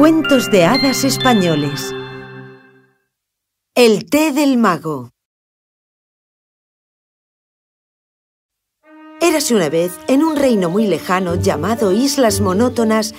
Cuentos de hadas españoles El té del mago Érase una vez en un reino muy lejano llamado Islas Monótonas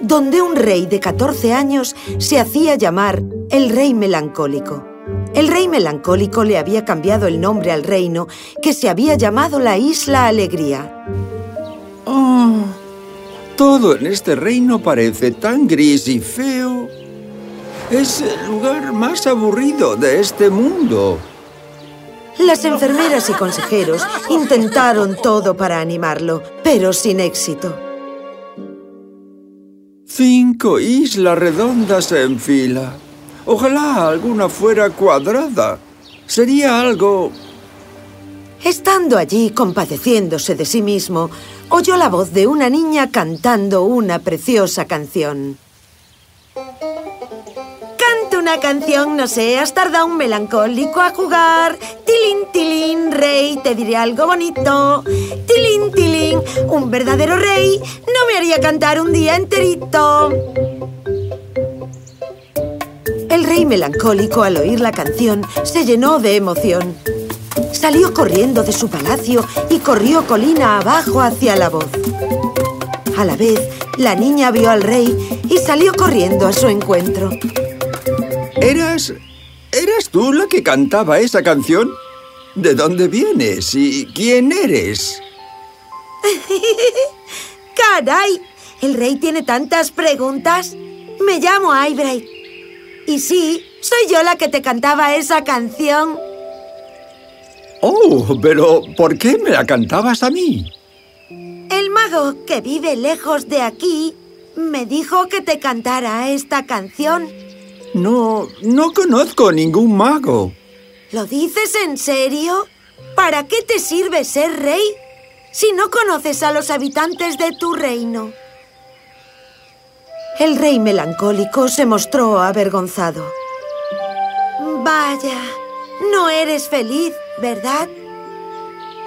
donde un rey de 14 años se hacía llamar el rey melancólico. El rey melancólico le había cambiado el nombre al reino que se había llamado la Isla Alegría. Todo en este reino parece tan gris y feo. Es el lugar más aburrido de este mundo. Las enfermeras y consejeros intentaron todo para animarlo, pero sin éxito. Cinco islas redondas en fila. Ojalá alguna fuera cuadrada. Sería algo... Estando allí compadeciéndose de sí mismo, oyó la voz de una niña cantando una preciosa canción. Canta una canción, no sé, has tardado un melancólico a jugar. Tilín, tilín, rey, te diré algo bonito. Tilín, tilín, un verdadero rey no me haría cantar un día enterito. El rey melancólico, al oír la canción, se llenó de emoción. Salió corriendo de su palacio y corrió colina abajo hacia la voz. A la vez, la niña vio al rey y salió corriendo a su encuentro. ¿Eras... ¿Eras tú la que cantaba esa canción? ¿De dónde vienes y quién eres? ¡Caray! El rey tiene tantas preguntas. Me llamo Eyebright. Y sí, soy yo la que te cantaba esa canción. Oh, pero ¿por qué me la cantabas a mí? El mago que vive lejos de aquí me dijo que te cantara esta canción. No, no conozco ningún mago. ¿Lo dices en serio? ¿Para qué te sirve ser rey si no conoces a los habitantes de tu reino? El rey melancólico se mostró avergonzado. Vaya, no eres feliz, ¿verdad?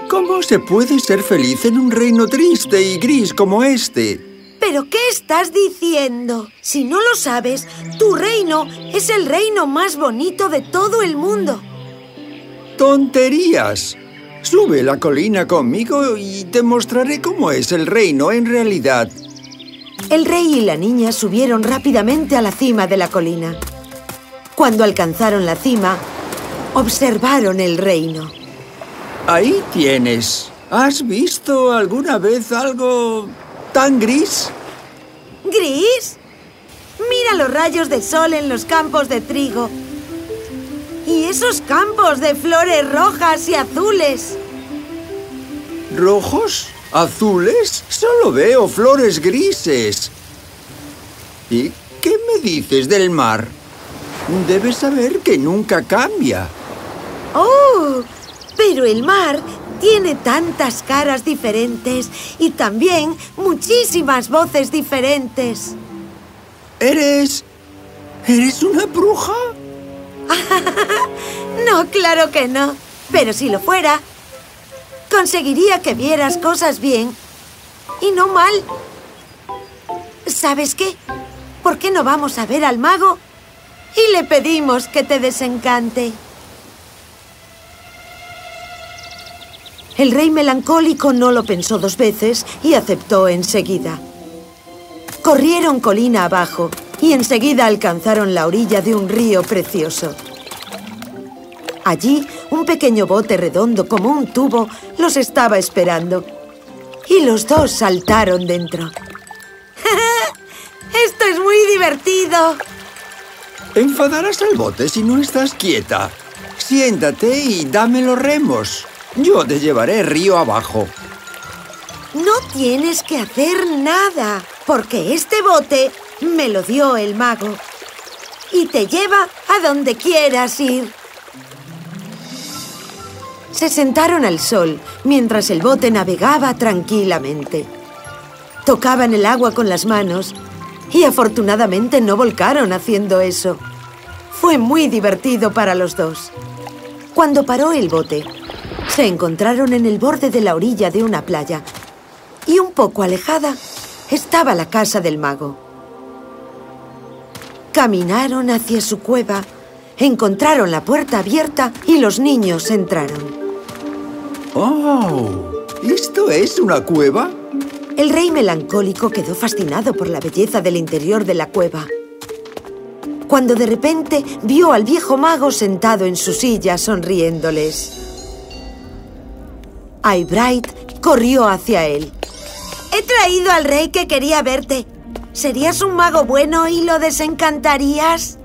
¿Cómo se puede ser feliz en un reino triste y gris como este? ¿Pero qué estás diciendo? Si no lo sabes, tu reino es el reino más bonito de todo el mundo. ¡Tonterías! Sube la colina conmigo y te mostraré cómo es el reino en realidad. El rey y la niña subieron rápidamente a la cima de la colina. Cuando alcanzaron la cima, observaron el reino. Ahí tienes. ¿Has visto alguna vez algo tan gris? ¿Gris? Mira los rayos de sol en los campos de trigo. Y esos campos de flores rojas y azules. ¿Rojos? ¿Azules? Solo veo flores grises. ¿Y qué me dices del mar? Debes saber que nunca cambia. ¡Oh! Pero el mar tiene tantas caras diferentes y también muchísimas voces diferentes. ¿Eres... ¿Eres una bruja? no, claro que no. Pero si lo fuera, conseguiría que vieras cosas bien y no mal. ¿Sabes qué? ¿Por qué no vamos a ver al mago y le pedimos que te desencante? El rey melancólico no lo pensó dos veces y aceptó enseguida. Corrieron colina abajo y enseguida alcanzaron la orilla de un río precioso. Allí, un pequeño bote redondo como un tubo los estaba esperando. Y los dos saltaron dentro. ¡Esto es muy divertido! Enfadarás al bote si no estás quieta. Siéntate y dame los remos. Yo te llevaré río abajo. No tienes que hacer nada, porque este bote me lo dio el mago. Y te lleva a donde quieras ir. Se sentaron al sol mientras el bote navegaba tranquilamente. Tocaban el agua con las manos y afortunadamente no volcaron haciendo eso. Fue muy divertido para los dos. Cuando paró el bote, se encontraron en el borde de la orilla de una playa y un poco alejada estaba la casa del mago. Caminaron hacia su cueva, encontraron la puerta abierta y los niños entraron. ¡Oh! ¿Esto es una cueva? El rey melancólico quedó fascinado por la belleza del interior de la cueva. Cuando de repente vio al viejo mago sentado en su silla sonriéndoles. Eyebright corrió hacia él. He traído al rey que quería verte. ¿Serías un mago bueno y lo desencantarías?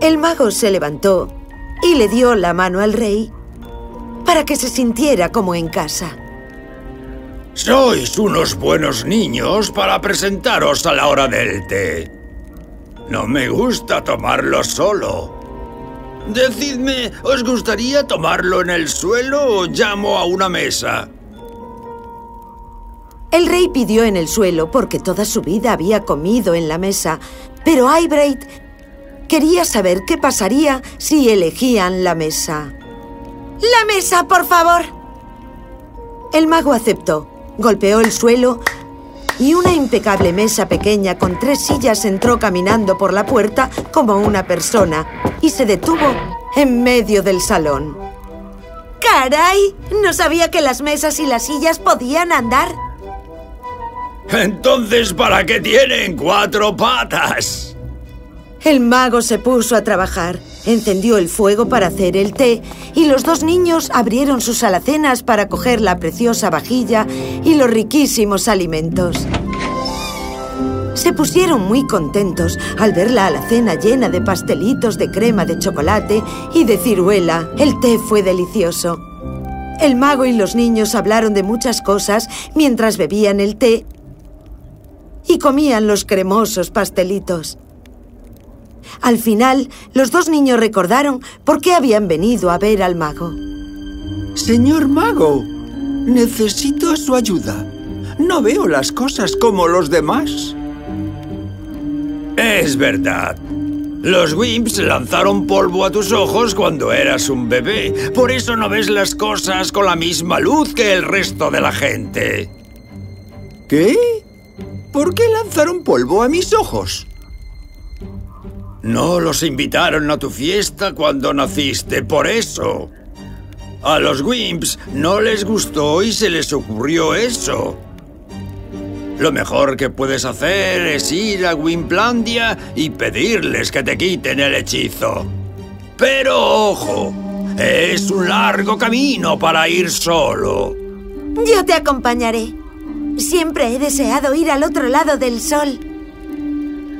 El mago se levantó y le dio la mano al rey para que se sintiera como en casa. Sois unos buenos niños para presentaros a la hora del té. No me gusta tomarlo solo. Decidme, ¿os gustaría tomarlo en el suelo o llamo a una mesa? El rey pidió en el suelo porque toda su vida había comido en la mesa, pero Eyebright quería saber qué pasaría si elegían la mesa. ¡La mesa, por favor! El mago aceptó, golpeó el suelo y una impecable mesa pequeña con tres sillas entró caminando por la puerta como una persona y se detuvo en medio del salón. ¡Caray! No sabía que las mesas y las sillas podían andar. Entonces, ¿para qué tienen cuatro patas? El mago se puso a trabajar, encendió el fuego para hacer el té y los dos niños abrieron sus alacenas para coger la preciosa vajilla y los riquísimos alimentos. Se pusieron muy contentos al ver la alacena llena de pastelitos de crema de chocolate y de ciruela. El té fue delicioso. El mago y los niños hablaron de muchas cosas mientras bebían el té y comían los cremosos pastelitos. Al final, los dos niños recordaron por qué habían venido a ver al mago. Señor mago, necesito su ayuda. No veo las cosas como los demás. Es verdad. Los Wimps lanzaron polvo a tus ojos cuando eras un bebé. Por eso no ves las cosas con la misma luz que el resto de la gente. ¿Qué? ¿Por qué lanzaron polvo a mis ojos? No los invitaron a tu fiesta cuando naciste, por eso. A los Wimps no les gustó y se les ocurrió eso. Lo mejor que puedes hacer es ir a Wimplandia y pedirles que te quiten el hechizo. Pero ojo, es un largo camino para ir solo. Yo te acompañaré. Siempre he deseado ir al otro lado del sol.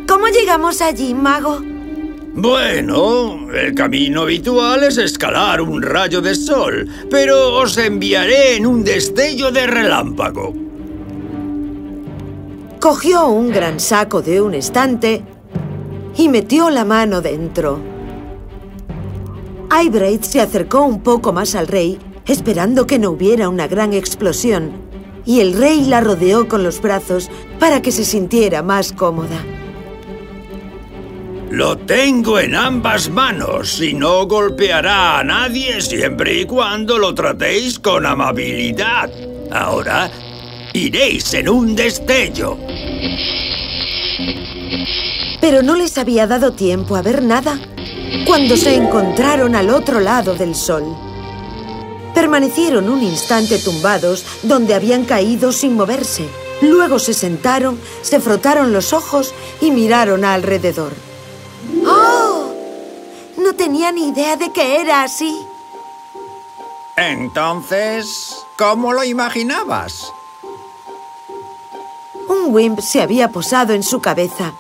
¿Cómo llegamos allí, mago? Bueno, el camino habitual es escalar un rayo de sol, pero os enviaré en un destello de relámpago. Cogió un gran saco de un estante y metió la mano dentro. Eyebright se acercó un poco más al rey, esperando que no hubiera una gran explosión, y el rey la rodeó con los brazos para que se sintiera más cómoda. Lo tengo en ambas manos y no golpeará a nadie siempre y cuando lo tratéis con amabilidad. Ahora iréis en un destello. Pero no les había dado tiempo a ver nada cuando se encontraron al otro lado del sol. Permanecieron un instante tumbados donde habían caído sin moverse. Luego se sentaron, se frotaron los ojos y miraron alrededor. ¡Oh! No tenía ni idea de que era así. Entonces, ¿cómo lo imaginabas? Un Wimp se había posado en su cabeza,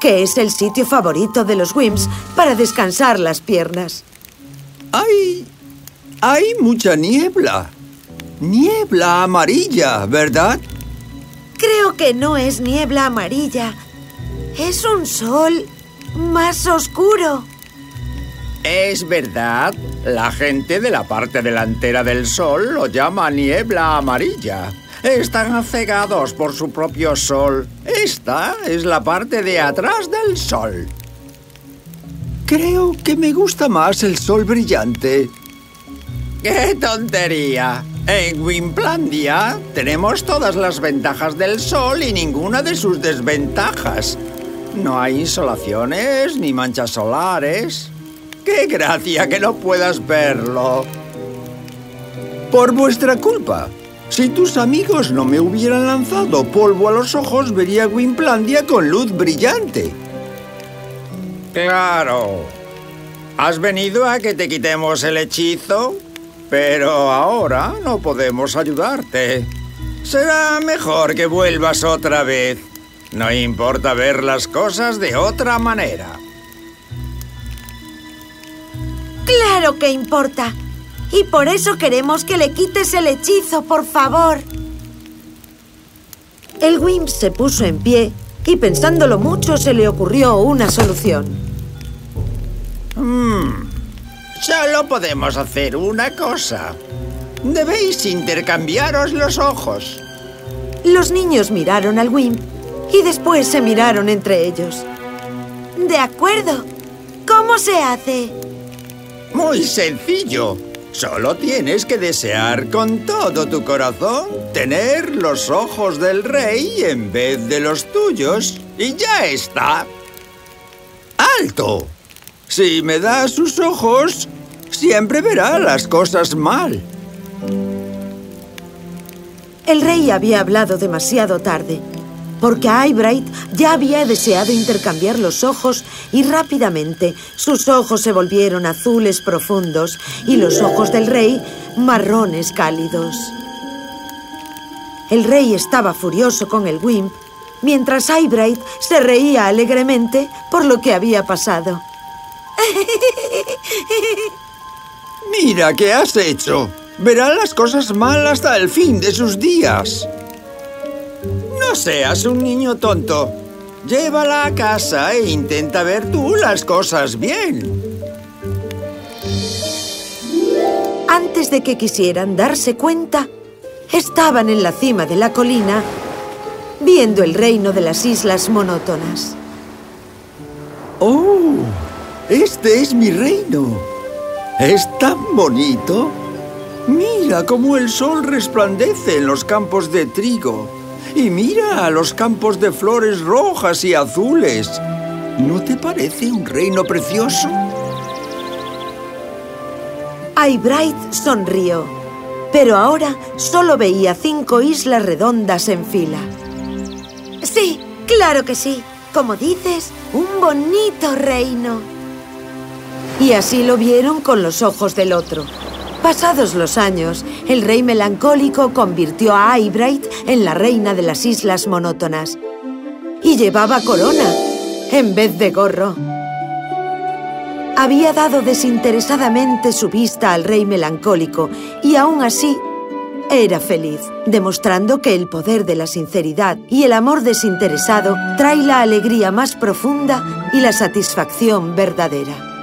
que es el sitio favorito de los Wimps para descansar las piernas. ¡Hay... hay mucha niebla! Niebla amarilla, ¿verdad? Creo que no es niebla amarilla. Es un sol más oscuro. Es verdad. La gente de la parte delantera del sol lo llama niebla amarilla. Están cegados por su propio sol. Esta es la parte de atrás del sol. Creo que me gusta más el sol brillante. ¡Qué tontería! En Wimplandia tenemos todas las ventajas del sol y ninguna de sus desventajas. No hay insolaciones ni manchas solares. ¡Qué gracia que no puedas verlo! Por vuestra culpa. Si tus amigos no me hubieran lanzado polvo a los ojos, vería Wimplandia con luz brillante. Claro. ¿Has venido a que te quitemos el hechizo? Pero ahora no podemos ayudarte. Será mejor que vuelvas otra vez. No importa ver las cosas de otra manera. ¡Claro que importa! Y por eso queremos que le quites el hechizo, por favor. El Wimp se puso en pie y pensándolo mucho se le ocurrió una solución. Hmm. Solo podemos hacer una cosa. Debéis intercambiaros los ojos. Los niños miraron al Wimp y después se miraron entre ellos. De acuerdo. ¿Cómo se hace? Muy sencillo. Solo tienes que desear con todo tu corazón tener los ojos del rey en vez de los tuyos y ya está. ¡Alto! Si me da sus ojos, siempre verá las cosas mal. El rey había hablado demasiado tarde porque Eyebright ya había deseado intercambiar los ojos y rápidamente sus ojos se volvieron azules profundos y los ojos del rey marrones cálidos. El rey estaba furioso con el Wimp, mientras Eyebright se reía alegremente por lo que había pasado. ¡Mira qué has hecho! Verá las cosas mal hasta el fin de sus días. No seas un niño tonto. Llévala a casa e intenta ver tú las cosas bien. Antes de que quisieran darse cuenta, estaban en la cima de la colina viendo el reino de las islas monótonas. ¡Oh! Este es mi reino. ¿Es tan bonito? Mira cómo el sol resplandece en los campos de trigo. Y mira los campos de flores rojas y azules. ¿No te parece un reino precioso? Eyebright sonrió, pero ahora solo veía cinco islas redondas en fila. Sí, claro que sí. Como dices, un bonito reino. Y así lo vieron con los ojos del otro. Pasados los años, el rey melancólico convirtió a Eyebright en la reina de las islas monótonas. Y llevaba corona en vez de gorro. Había dado desinteresadamente su vista al rey melancólico y aún así era feliz, demostrando que el poder de la sinceridad y el amor desinteresado trae la alegría más profunda y la satisfacción verdadera.